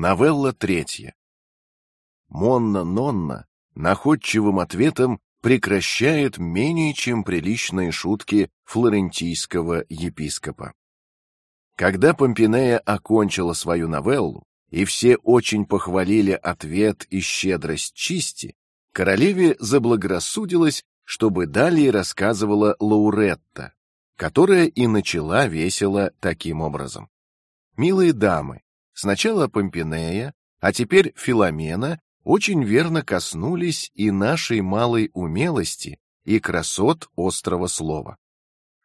Новелла третья. Монна Нонна находчивым ответом прекращает менее чем приличные шутки флорентийского епископа. Когда Помпинея окончила свою новеллу, и все очень похвалили ответ и щедрость чисти, королеве заблагорассудилось, чтобы далее рассказывала Лауретта, которая и начала весело таким образом: милые дамы, сначала Помпинея, а теперь Филомена очень верно коснулись и нашей малой умелости и красот острого слова.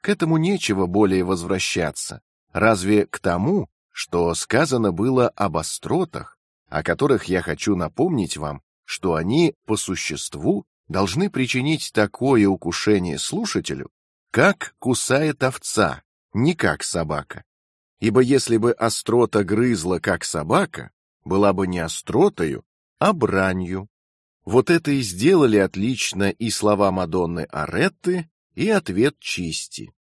К этому нечего более возвращаться, разве к тому, что сказано было об остротах, о которых я хочу напомнить вам, что они по существу должны причинить такое укушение слушателю, как кусает овца, не как собака. Ибо если бы острота грызла как собака, была бы не остротою, а бранью. Вот это и сделали отлично и слова Мадонны Аретты, и ответ чисти.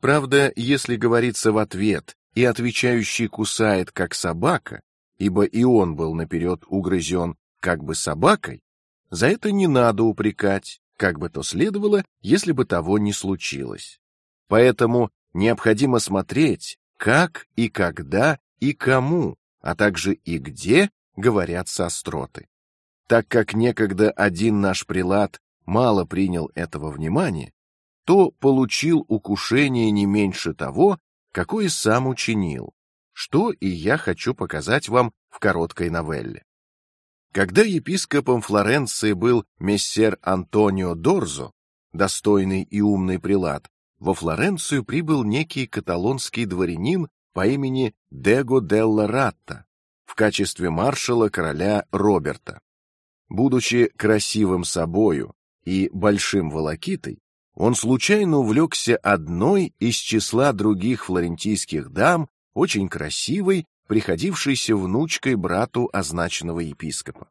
Правда, если говорится в ответ, и отвечающий кусает как собака, ибо и он был наперед угрызен как бы собакой, за это не надо упрекать, как бы то следовало, если бы того не случилось. Поэтому необходимо смотреть, как и когда и кому, а также и где говорят со остроты. Так как некогда один наш прилад мало принял этого внимания, то получил укушение не меньше того, какое сам учинил, что и я хочу показать вам в короткой новелле. Когда епископом Флоренции был мессер Антонио Дорзо, достойный и умный прилад, во Флоренцию прибыл некий каталонский дворянин по имени Дего делла Ратта, в качестве маршала короля Роберта. Будучи красивым собою и большим волокитой, он случайно увлекся одной из числа других флорентийских дам, очень красивой, приходившейся внучкой брату означенного епископа.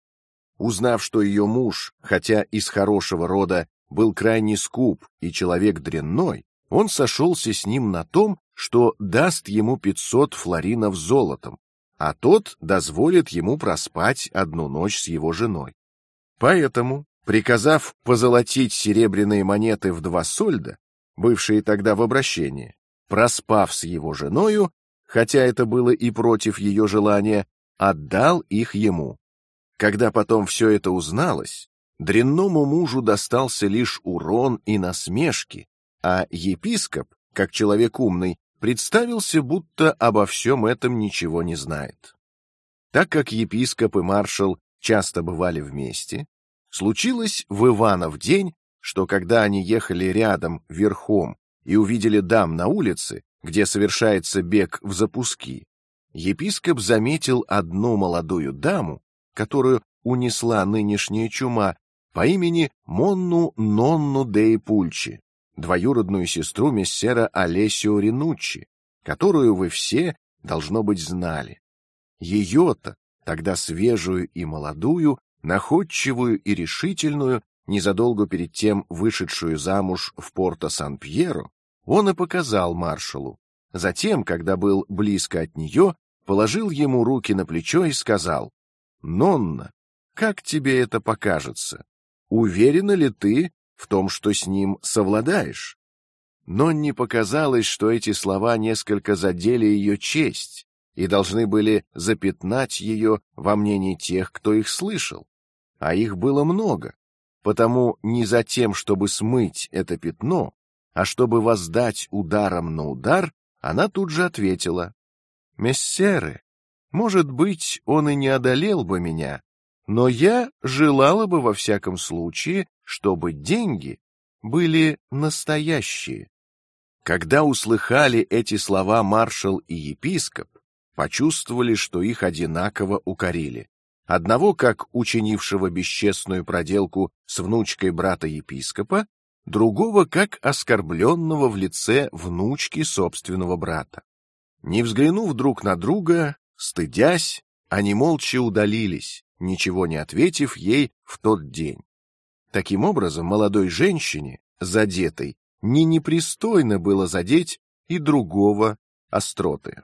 Узнав, что ее муж, хотя из хорошего рода, был крайне скуп и человек дрянной, он сошелся с ним на том, что даст ему пятьсот флоринов золотом, а тот дозволит ему проспать одну ночь с его женой. Поэтому, приказав позолотить серебряные монеты в два сольда, бывшие тогда в обращении, проспав с его женою, хотя это было и против ее желания, отдал их ему. Когда потом все это узналось, дрянному мужу достался лишь урон и насмешки, а епископ, как человек умный, представился, будто обо всем этом ничего не знает. Так как епископ и маршал часто бывали вместе, случилось в Иванов день, что когда они ехали рядом верхом и увидели дам на улице, где совершается бег в запуски, епископ заметил одну молодую даму, которую унесла нынешняя чума по имени Монну Нонну де Пульчи, двоюродную сестру мессера Олесио Ринуччи, которую вы все должно быть знали. Ее-то тогда свежую и молодую, находчивую и решительную, незадолго перед тем вышедшую замуж в Порто Сан-Пьеро, он и показал маршалу. Затем, когда был близко от нее, положил ему руки на плечо и сказал: "Нонна, как тебе это покажется? Уверена ли ты, в том, что с ним совладаешь. Но не показалось, что эти слова несколько задели ее честь и должны были запятнать ее во мнении тех, кто их слышал, а их было много. Потому не за тем, чтобы смыть это пятно, а чтобы воздать ударом на удар, она тут же ответила: "Мессеры, может быть, он и не одолел бы меня, но я желала бы во всяком случае, чтобы деньги были настоящие. Когда услыхали эти слова маршал и епископ, почувствовали, что их одинаково укорили. Одного как учинившего бесчестную проделку с внучкой брата епископа, другого как оскорбленного в лице внучки собственного брата. Не взглянув друг на друга, стыдясь, они молча удалились, ничего не ответив ей в тот день. Таким образом, молодой женщине, задетой, не непристойно было задеть и другого остроты.